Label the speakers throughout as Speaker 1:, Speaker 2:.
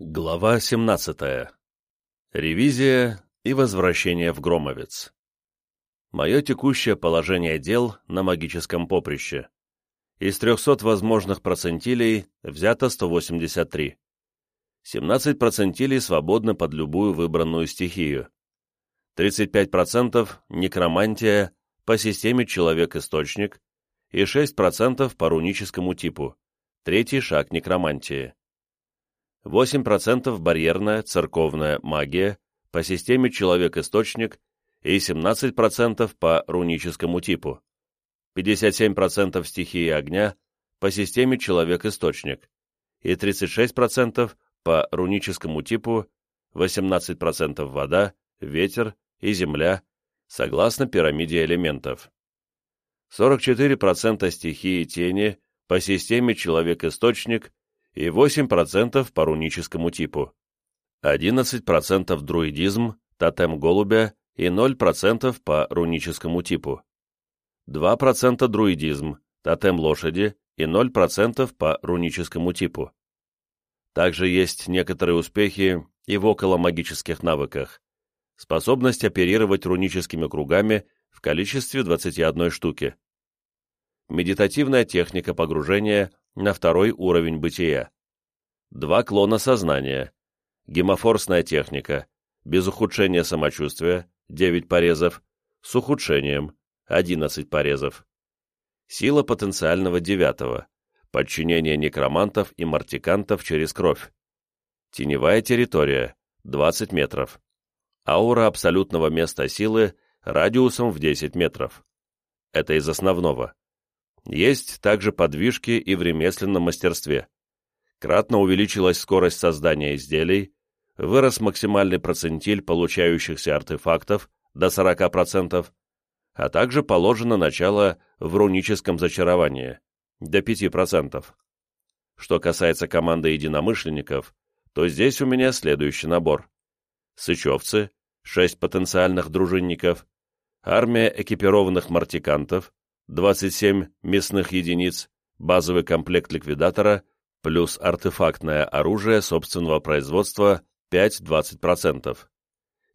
Speaker 1: Глава 17. Ревизия и возвращение в Громовец. Мое текущее положение дел на магическом поприще. Из 300 возможных процентилей взято 183. 17 процентилей свободны под любую выбранную стихию. 35% некромантия по системе человек-источник и 6% по руническому типу. Третий шаг некромантии. 8% барьерная, церковная магия по системе человек-источник и 17% по руническому типу, 57% стихии огня по системе человек-источник и 36% по руническому типу, 18% вода, ветер и земля, согласно пирамиде элементов. 44% стихии тени по системе человек-источник и 8% по руническому типу, 11% друидизм, тотем голубя и 0% по руническому типу, 2% друидизм, тотем лошади и 0% по руническому типу. Также есть некоторые успехи и в околомагических навыках. Способность оперировать руническими кругами в количестве 21 штуки. Медитативная техника погружения на второй уровень бытия. Два клона сознания. Гемофорсная техника. Без ухудшения самочувствия 9 порезов. С ухудшением 11 порезов. Сила потенциального девятого. Подчинение некромантов и мартикантов через кровь. Теневая территория 20 метров. Аура абсолютного места силы радиусом в 10 метров. Это из основного. Есть также подвижки и в ремесленном мастерстве. Кратно увеличилась скорость создания изделий, вырос максимальный процентиль получающихся артефактов до 40%, а также положено начало в руническом зачаровании до 5%. Что касается команды единомышленников, то здесь у меня следующий набор. Сычевцы, 6 потенциальных дружинников, армия экипированных мартикантов, 27 мясных единиц, базовый комплект ликвидатора, плюс артефактное оружие собственного производства 5-20%.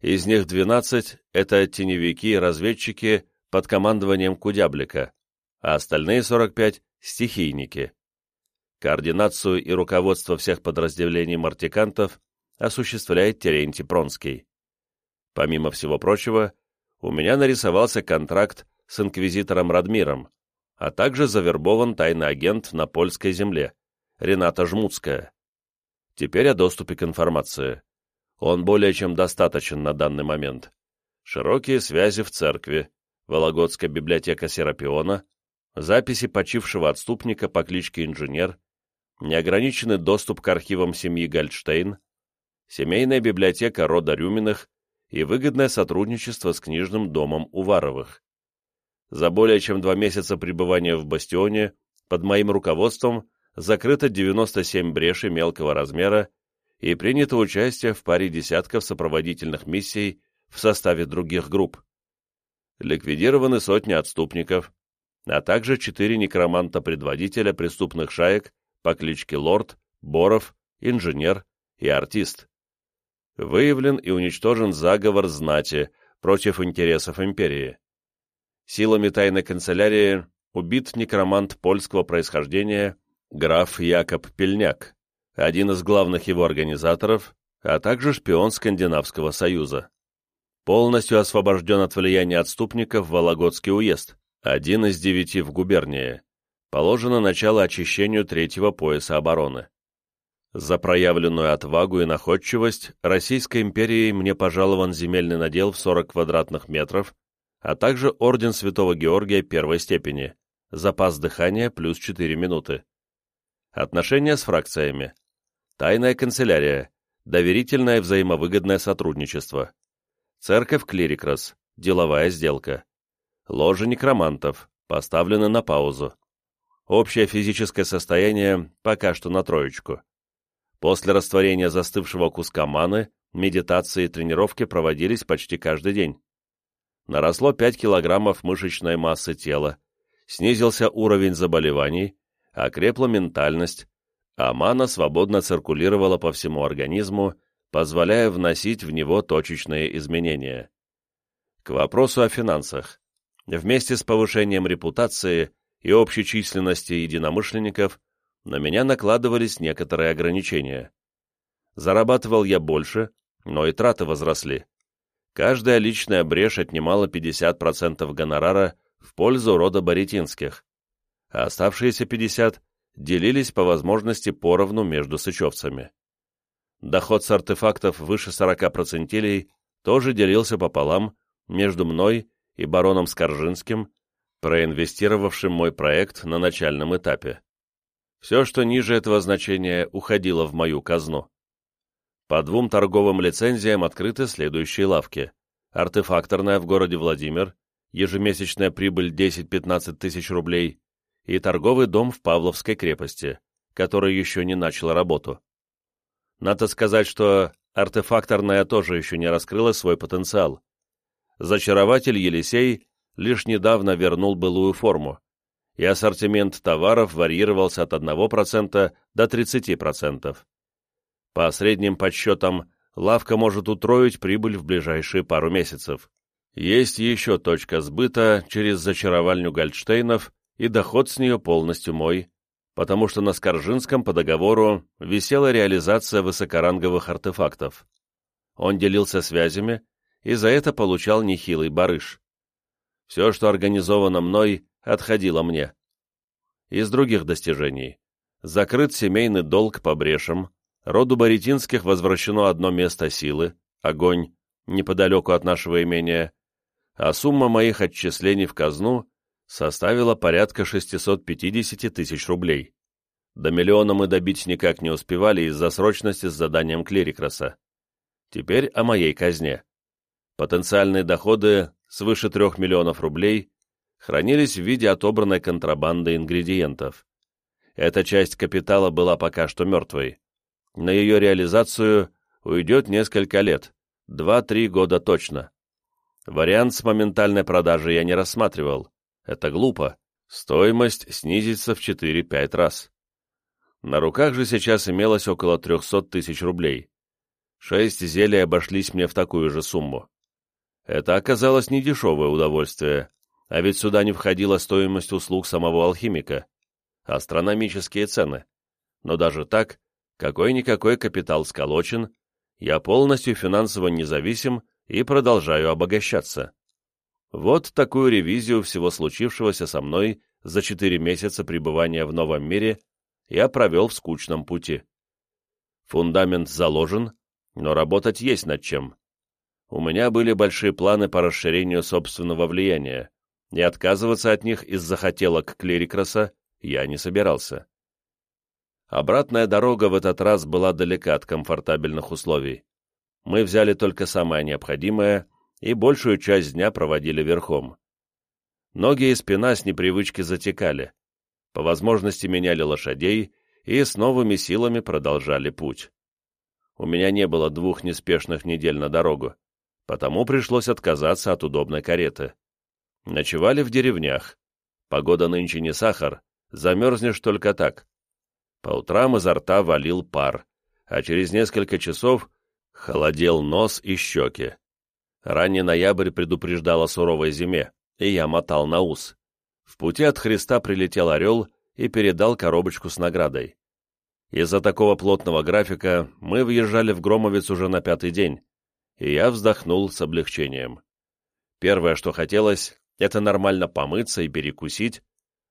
Speaker 1: Из них 12 – это теневики и разведчики под командованием Кудяблика, а остальные 45 – стихийники. Координацию и руководство всех подразделений мартикантов осуществляет Терентий Пронский. Помимо всего прочего, у меня нарисовался контракт с инквизитором Радмиром, а также завербован тайный агент на польской земле, Рената Жмутская. Теперь о доступе к информации. Он более чем достаточен на данный момент. Широкие связи в церкви, Вологодская библиотека Серапиона, записи почившего отступника по кличке Инженер, неограниченный доступ к архивам семьи Гальдштейн, семейная библиотека рода Рюминых и выгодное сотрудничество с книжным домом Уваровых. За более чем два месяца пребывания в Бастионе под моим руководством закрыто 97 брешей мелкого размера и принято участие в паре десятков сопроводительных миссий в составе других групп. Ликвидированы сотни отступников, а также четыре некроманта-предводителя преступных шаек по кличке Лорд, Боров, Инженер и Артист. Выявлен и уничтожен заговор знати против интересов империи. Силами тайной канцелярии убит некромант польского происхождения граф Якоб Пельняк, один из главных его организаторов, а также шпион Скандинавского союза. Полностью освобожден от влияния отступников Вологодский уезд, один из девяти в губернии. Положено начало очищению третьего пояса обороны. За проявленную отвагу и находчивость Российской империей мне пожалован земельный надел в 40 квадратных метров а также Орден Святого Георгия первой степени, запас дыхания плюс 4 минуты. Отношения с фракциями. Тайная канцелярия, доверительное взаимовыгодное сотрудничество. Церковь Клирикрос, деловая сделка. Ложа некромантов, поставлена на паузу. Общее физическое состояние пока что на троечку. После растворения застывшего куска маны, медитации и тренировки проводились почти каждый день наросло 5 килограммов мышечной массы тела, снизился уровень заболеваний, окрепла ментальность, а мана свободно циркулировала по всему организму, позволяя вносить в него точечные изменения. К вопросу о финансах. Вместе с повышением репутации и общей численности единомышленников на меня накладывались некоторые ограничения. Зарабатывал я больше, но и траты возросли. Каждая личная брешь отнимала 50% гонорара в пользу рода Боретинских, а оставшиеся 50% делились по возможности поровну между сычевцами. Доход с артефактов выше 40 процентилей тоже делился пополам между мной и бароном Скоржинским, проинвестировавшим мой проект на начальном этапе. Все, что ниже этого значения, уходило в мою казну. По двум торговым лицензиям открыты следующие лавки. Артефакторная в городе Владимир, ежемесячная прибыль 10-15 тысяч рублей, и торговый дом в Павловской крепости, который еще не начал работу. Надо сказать, что артефакторная тоже еще не раскрыла свой потенциал. Зачарователь Елисей лишь недавно вернул былую форму, и ассортимент товаров варьировался от 1% до 30%. По средним подсчетам, лавка может утроить прибыль в ближайшие пару месяцев. Есть еще точка сбыта через зачаровальню Гольдштейнов, и доход с нее полностью мой, потому что на Скоржинском по договору висела реализация высокоранговых артефактов. Он делился связями и за это получал нехилый барыш. Все, что организовано мной, отходило мне. Из других достижений. Закрыт семейный долг по брешам, роду Боретинских возвращено одно место силы, огонь, неподалеку от нашего имения, а сумма моих отчислений в казну составила порядка 650 тысяч рублей. До миллиона мы добить никак не успевали из-за срочности с заданием Клерикроса. Теперь о моей казне. Потенциальные доходы свыше 3 миллионов рублей хранились в виде отобранной контрабанды ингредиентов. Эта часть капитала была пока что мертвой. На ее реализацию уйдет несколько лет, 2-3 года точно. Вариант с моментальной продажей я не рассматривал. Это глупо. Стоимость снизится в 4-5 раз. На руках же сейчас имелось около 300 тысяч рублей. Шесть зелий обошлись мне в такую же сумму. Это оказалось недешевое удовольствие, а ведь сюда не входила стоимость услуг самого алхимика. Астрономические цены. Но даже так, какой-никакой капитал сколочен, я полностью финансово независим и продолжаю обогащаться. Вот такую ревизию всего случившегося со мной за четыре месяца пребывания в новом мире я провел в скучном пути. Фундамент заложен, но работать есть над чем у меня были большие планы по расширению собственного влияния, и отказываться от них из-за хотелок клирикроса я не собирался. Обратная дорога в этот раз была далека от комфортабельных условий. Мы взяли только самое необходимое и большую часть дня проводили верхом. Ноги и спина с непривычки затекали. По возможности меняли лошадей и с новыми силами продолжали путь. У меня не было двух неспешных недель на дорогу потому пришлось отказаться от удобной кареты. Ночевали в деревнях. Погода нынче не сахар, замерзнешь только так. По утрам изо рта валил пар, а через несколько часов холодел нос и щеки. Ранний ноябрь предупреждал о суровой зиме, и я мотал на ус. В пути от Христа прилетел орел и передал коробочку с наградой. Из-за такого плотного графика мы въезжали в Громовец уже на пятый день, и я вздохнул с облегчением. Первое, что хотелось, это нормально помыться и перекусить,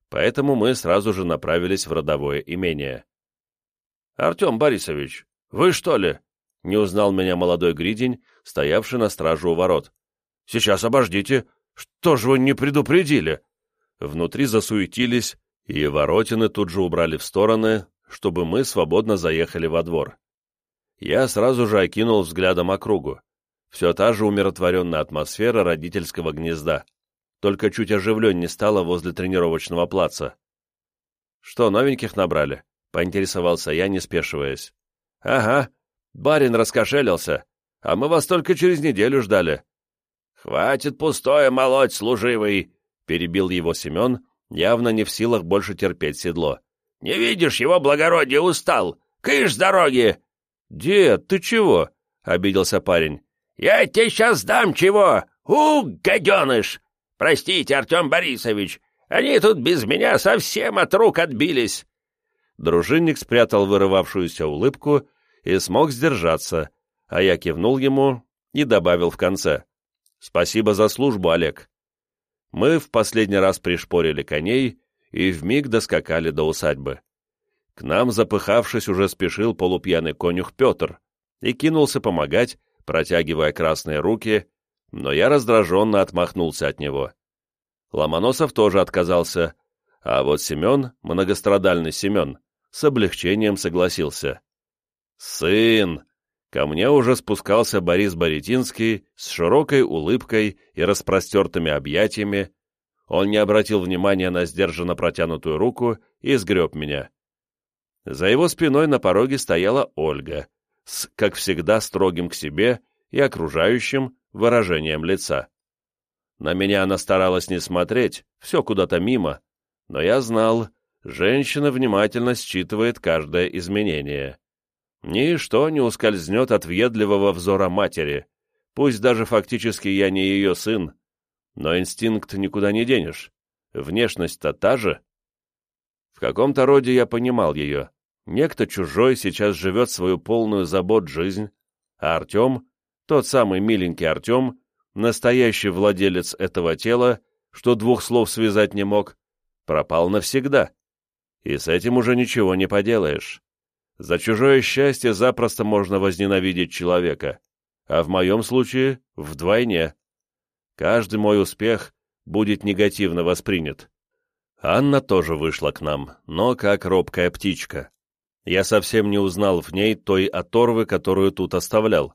Speaker 1: поэтому мы сразу же направились в родовое имение. «Артем Борисович, вы что ли?» — не узнал меня молодой гридень, стоявший на стражу у ворот. «Сейчас обождите. Что же вы не предупредили?» Внутри засуетились, и воротины тут же убрали в стороны, чтобы мы свободно заехали во двор. Я сразу же окинул взглядом округу. Все та же умиротворенная атмосфера родительского гнезда, только чуть оживленнее стало возле тренировочного плаца. «Что, новеньких набрали?» — поинтересовался я, не спешиваясь. «Ага, барин раскошелился, а мы вас только через неделю ждали». «Хватит пустое молоть, служивый!» — перебил его Семен, явно не в силах больше терпеть седло.
Speaker 2: Не видишь, его благородие устал! Кыш с дороги!»
Speaker 1: «Дед, ты чего?» — обиделся парень.
Speaker 2: «Я тебе сейчас дам чего! У, гаденыш! Простите, Артем Борисович, они тут без меня совсем от рук отбились!»
Speaker 1: Дружинник спрятал вырывавшуюся улыбку и смог сдержаться, а я кивнул ему и добавил в конце. «Спасибо за службу, Олег». Мы в последний раз пришпорили коней и вмиг доскакали до усадьбы. К нам, запыхавшись, уже спешил полупьяный конюх Петр и кинулся помогать, протягивая красные руки, но я раздраженно отмахнулся от него. Ломоносов тоже отказался, а вот Семен, многострадальный Семен, с облегчением согласился. «Сын!» Ко мне уже спускался Борис Боретинский с широкой улыбкой и распростертыми объятиями. Он не обратил внимания на сдержанно протянутую руку и сгреб меня. За его спиной на пороге стояла Ольга, с, как всегда, строгим к себе и окружающим выражением лица. На меня она старалась не смотреть, все куда-то мимо, но я знал, женщина внимательно считывает каждое изменение. Ничто не ускользнет от въедливого взора матери, пусть даже фактически я не ее сын, но инстинкт никуда не денешь, внешность-то та же. В каком-то роде я понимал ее. Некто чужой сейчас живет свою полную забот жизнь, а Артем, тот самый миленький Артем, настоящий владелец этого тела, что двух слов связать не мог, пропал навсегда. И с этим уже ничего не поделаешь. За чужое счастье запросто можно возненавидеть человека, а в моем случае вдвойне. Каждый мой успех будет негативно воспринят. Анна тоже вышла к нам, но как робкая птичка. Я совсем не узнал в ней той оторвы, которую тут оставлял.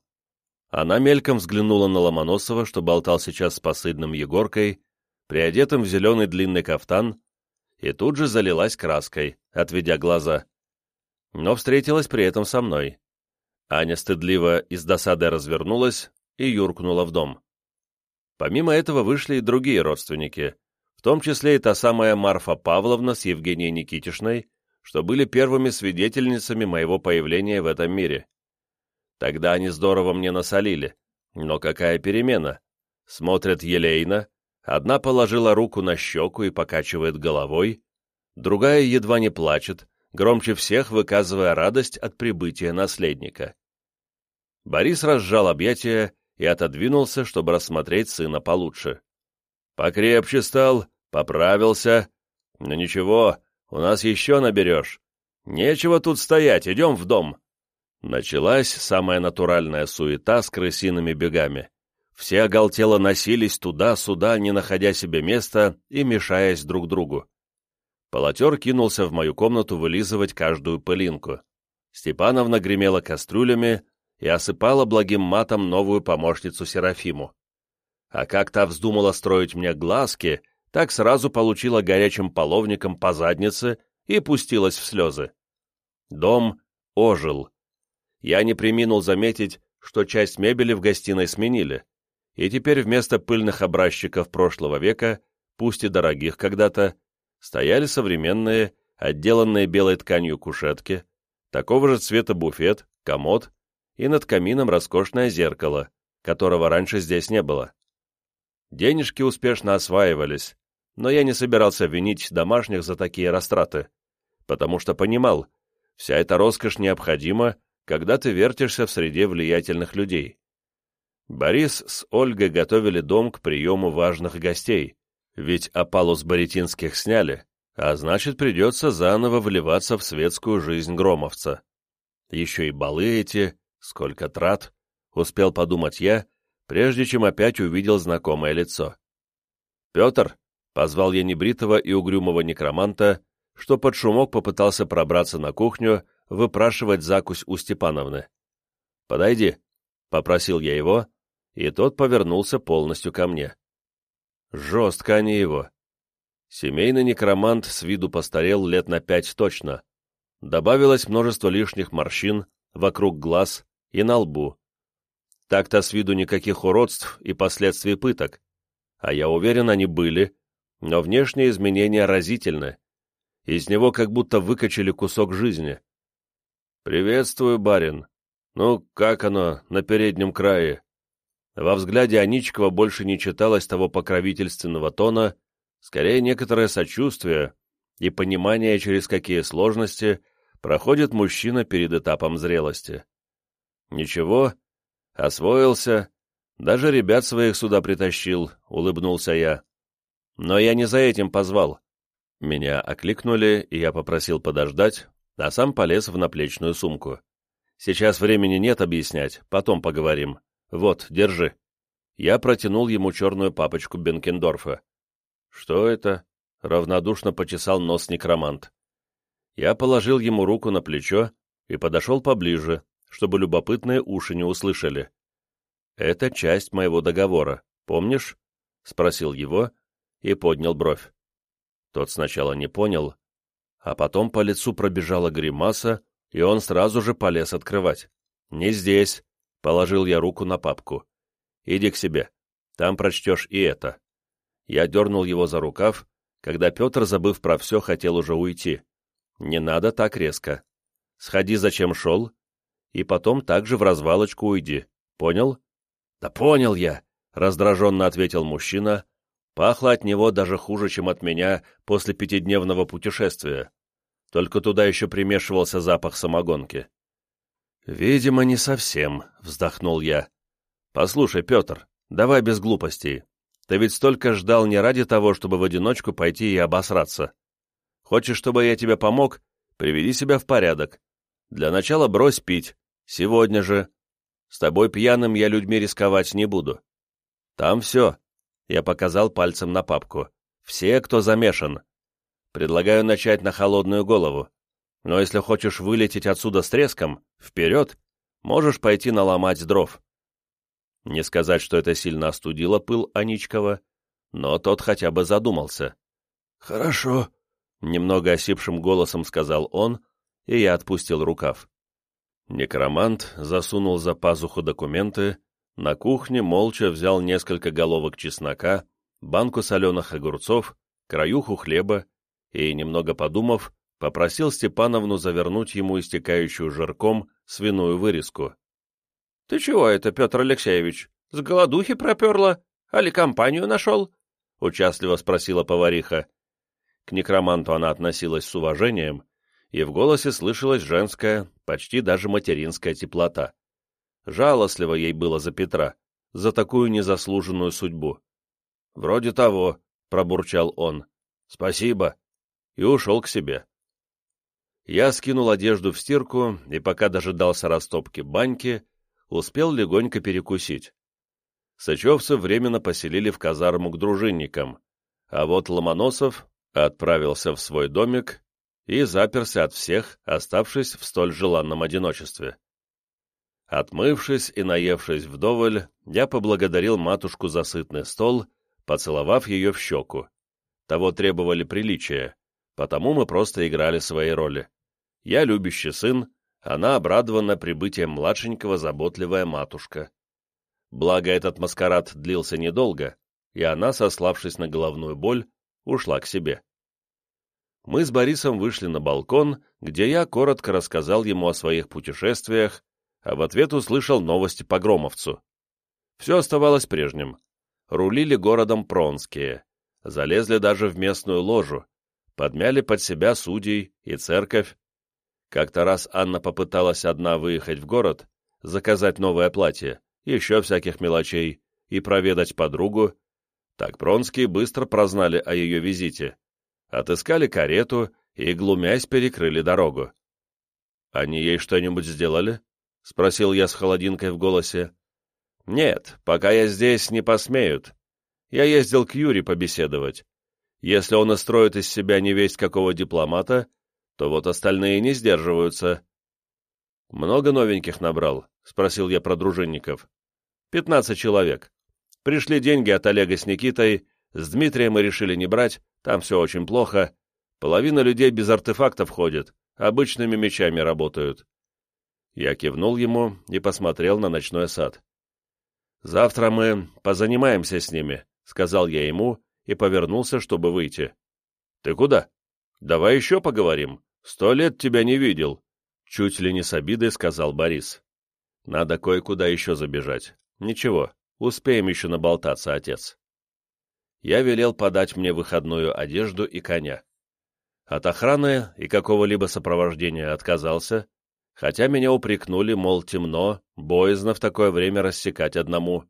Speaker 1: Она мельком взглянула на Ломоносова, что болтал сейчас с посыльным Егоркой, приодетым в зеленый длинный кафтан, и тут же залилась краской, отведя глаза но встретилась при этом со мной. Аня стыдливо и с досадой развернулась и юркнула в дом. Помимо этого вышли и другие родственники, в том числе и та самая Марфа Павловна с Евгенией Никитишной, что были первыми свидетельницами моего появления в этом мире. Тогда они здорово мне насолили, но какая перемена? Смотрят елейно, одна положила руку на щеку и покачивает головой, другая едва не плачет, громче всех выказывая радость от прибытия наследника. Борис разжал объятия и отодвинулся, чтобы рассмотреть сына получше. «Покрепче стал, поправился. Но ничего, у нас еще наберешь. Нечего тут стоять, идем в дом». Началась самая натуральная суета с крысиными бегами. Все оголтело носились туда-сюда, не находя себе места и мешаясь друг другу. Полотер кинулся в мою комнату вылизывать каждую пылинку. Степановна гремела кастрюлями и осыпала благим матом новую помощницу Серафиму. А как та вздумала строить мне глазки, так сразу получила горячим половником по заднице и пустилась в слезы. Дом ожил. Я не приминул заметить, что часть мебели в гостиной сменили, и теперь вместо пыльных образчиков прошлого века, пусть и дорогих когда-то, стояли современные, отделанные белой тканью кушетки, такого же цвета буфет, комод и над камином роскошное зеркало, которого раньше здесь не было. Денежки успешно осваивались, но я не собирался винить домашних за такие растраты, потому что понимал, вся эта роскошь необходима, когда ты вертишься в среде влиятельных людей. Борис с Ольгой готовили дом к приему важных гостей, ведь опалу с Боретинских сняли, а значит, придется заново вливаться в светскую жизнь громовца. Еще и балы эти, сколько трат, успел подумать я, прежде чем опять увидел знакомое лицо. «Петр!» — позвал я небритого и угрюмого некроманта, что под шумок попытался пробраться на кухню, выпрашивать закусь у Степановны. «Подойди», — попросил я его, и тот повернулся полностью ко мне. Жестко они его. Семейный некромант с виду постарел лет на пять точно. Добавилось множество лишних морщин вокруг глаз и на лбу. Так-то с виду никаких уродств и последствий пыток. А я уверен, они были, но внешние изменения разительны. Из него как будто выкачали кусок жизни. «Приветствую, барин. Ну, как оно на переднем крае?» Во взгляде Аничкова больше не читалось того покровительственного тона, скорее некоторое сочувствие и понимание, через какие сложности проходит мужчина перед этапом зрелости. «Ничего, освоился, даже ребят своих сюда притащил», — улыбнулся я. «Но я не за этим позвал». Меня окликнули, и я попросил подождать, а сам полез в наплечную сумку. «Сейчас времени нет объяснять, потом поговорим. Вот, держи». Я протянул ему черную папочку Бенкендорфа. «Что это?» — равнодушно почесал нос некромант. Я положил ему руку на плечо и подошел поближе, чтобы любопытные уши не услышали. «Это часть моего договора, помнишь?» — спросил его и поднял бровь. Тот сначала не понял, а потом по лицу пробежала гримаса, и он сразу же полез открывать. «Не здесь», — положил я руку на папку. «Иди к себе, там прочтешь и это». Я дернул его за рукав, когда Петр, забыв про все, хотел уже уйти. «Не надо так резко. Сходи, зачем шел, и потом также в развалочку уйди. Понял?» «Да понял я», — раздраженно ответил мужчина. Пахло от него даже хуже, чем от меня после пятидневного путешествия. Только туда еще примешивался запах самогонки. «Видимо, не совсем», — вздохнул я. «Послушай, Петр, давай без глупостей. Ты ведь столько ждал не ради того, чтобы в одиночку пойти и обосраться. Хочешь, чтобы я тебе помог? Приведи себя в порядок. Для начала брось пить. Сегодня же. С тобой пьяным я людьми рисковать не буду. Там все. Я показал пальцем на папку. Все, кто замешан. Предлагаю начать на холодную голову. Но если хочешь вылететь отсюда с треском, вперед, можешь пойти наломать дров. Не сказать, что это сильно остудило пыл Аничкова, но тот хотя бы задумался. «Хорошо», — немного осипшим голосом сказал он, и я отпустил рукав. Некромант засунул за пазуху документы, на кухне молча взял несколько головок чеснока, банку соленых огурцов, краюху хлеба и, немного подумав, попросил Степановну завернуть ему истекающую жирком свиную вырезку. — Ты чего это, Петр Алексеевич, с голодухи проперла? Али компанию нашел? — участливо спросила повариха. К некроманту она относилась с уважением, и в голосе слышалась женская, почти даже материнская теплота. Жалостливо ей было за Петра, за такую незаслуженную судьбу. «Вроде того», — пробурчал он. «Спасибо», и ушел к себе. Я скинул одежду в стирку, и пока дожидался растопки баньки, успел легонько перекусить. Сычевцы временно поселили в казарму к дружинникам, а вот Ломоносов отправился в свой домик и заперся от всех, оставшись в столь желанном одиночестве. Отмывшись и наевшись вдоволь, я поблагодарил матушку за сытный стол, поцеловав ее в щеку. Того требовали приличия, потому мы просто играли свои роли. Я любящий сын, она обрадована прибытием младшенького заботливая матушка. Благо этот маскарад длился недолго, и она, сославшись на головную боль, ушла к себе мы с Борисом вышли на балкон, где я коротко рассказал ему о своих путешествиях, а в ответ услышал новости по Громовцу. Все оставалось прежним. Рулили городом Пронские, залезли даже в местную ложу, подмяли под себя судей и церковь. Как-то раз Анна попыталась одна выехать в город, заказать новое платье, еще всяких мелочей, и проведать подругу. Так Пронские быстро прознали о ее визите отыскали карету и, глумясь, перекрыли дорогу. «Они ей что-нибудь сделали?» — спросил я с холодинкой в голосе. «Нет, пока я здесь, не посмеют. Я ездил к Юре побеседовать. Если он и строит из себя невесть какого дипломата, то вот остальные не сдерживаются». «Много новеньких набрал?» — спросил я про дружинников. «Пятнадцать человек. Пришли деньги от Олега с Никитой, с Дмитрием мы решили не брать, там все очень плохо. Половина людей без артефактов ходит, обычными мечами работают. Я кивнул ему и посмотрел на ночной сад. «Завтра мы позанимаемся с ними», — сказал я ему и повернулся, чтобы выйти. «Ты куда?» давай еще поговорим. Сто лет тебя не видел. Чуть ли не с обидой сказал Борис. Надо кое-куда еще забежать. Ничего, успеем еще наболтаться, отец. Я велел подать мне выходную одежду и коня. От охраны и какого-либо сопровождения отказался, хотя меня упрекнули, мол, темно, боязно в такое время рассекать одному.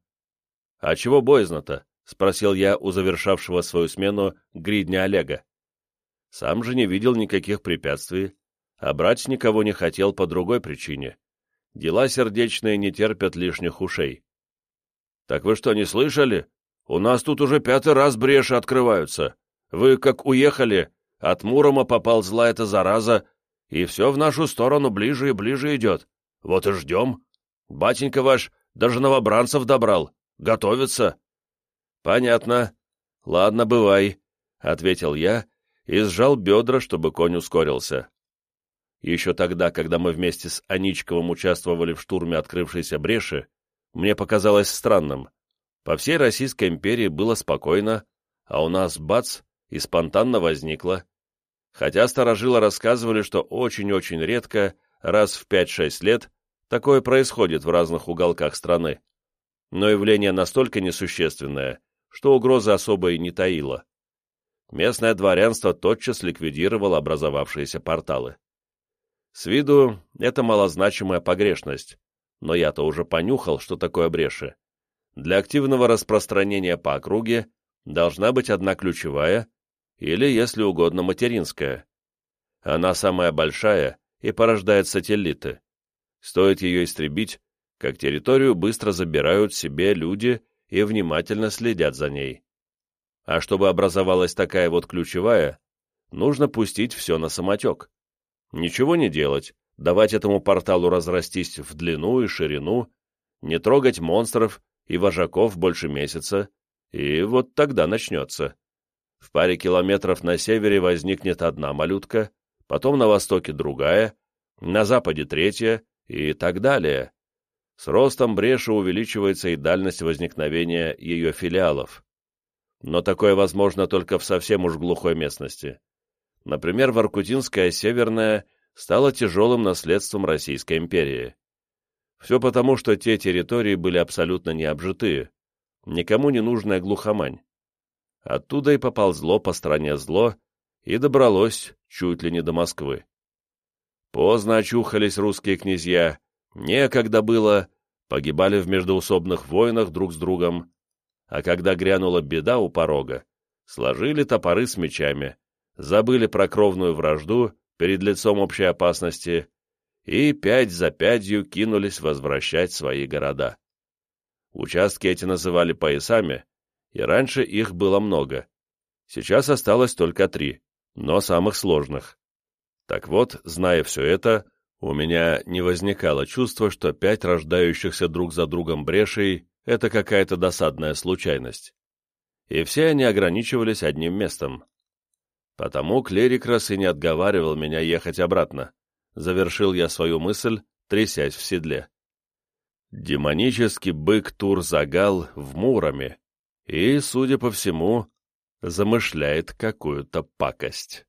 Speaker 1: «А чего боязно-то?» — спросил я у завершавшего свою смену гридня Олега. Сам же не видел никаких препятствий, а брать никого не хотел по другой причине. Дела сердечные не терпят лишних ушей. «Так вы что, не слышали? У нас тут уже пятый раз бреши открываются. Вы как уехали, от Мурома поползла эта зараза, и все в нашу сторону ближе и ближе идет. Вот и ждем. Батенька ваш даже новобранцев добрал. Готовится. Понятно. Ладно, бывай, — ответил я и сжал бедра, чтобы конь ускорился. Еще тогда, когда мы вместе с Аничковым участвовали в штурме открывшейся бреши, мне показалось странным. По всей Российской империи было спокойно, а у нас, бац, и спонтанно возникло хотя старожилы рассказывали, что очень-очень редко, раз в 5-6 лет, такое происходит в разных уголках страны. Но явление настолько несущественное, что угрозы особой не таило. Местное дворянство тотчас ликвидировало образовавшиеся порталы. С виду это малозначимая погрешность, но я-то уже понюхал, что такое бреши. Для активного распространения по округе должна быть одна ключевая, или, если угодно, материнская. Она самая большая и порождает сателлиты. Стоит ее истребить, как территорию быстро забирают себе люди и внимательно следят за ней. А чтобы образовалась такая вот ключевая, нужно пустить все на самотек. Ничего не делать, давать этому порталу разрастись в длину и ширину, не трогать монстров и вожаков больше месяца, и вот тогда начнется. В паре километров на севере возникнет одна малютка, потом на востоке другая, на западе третья и так далее. С ростом бреши увеличивается и дальность возникновения ее филиалов. Но такое возможно только в совсем уж глухой местности. Например, Воркутинская Северная стала тяжелым наследством Российской империи. Все потому, что те территории были абсолютно необжитые, никому не нужная глухомань. Оттуда и поползло по стране зло и добралось чуть ли не до Москвы. Поздно очухались русские князья, некогда было, погибали в междоусобных войнах друг с другом, а когда грянула беда у порога, сложили топоры с мечами, забыли про кровную вражду перед лицом общей опасности и пять за пятью кинулись возвращать свои города. Участки эти называли поясами, и раньше их было много. Сейчас осталось только три, но самых сложных. Так вот, зная все это, у меня не возникало чувства, что пять рождающихся друг за другом брешей — это какая-то досадная случайность. И все они ограничивались одним местом. Потому клерикрос и не отговаривал меня ехать обратно. Завершил я свою мысль, трясясь в седле. Демонический бык Тур-Загал в Муроме и, судя по всему, замышляет какую-то пакость.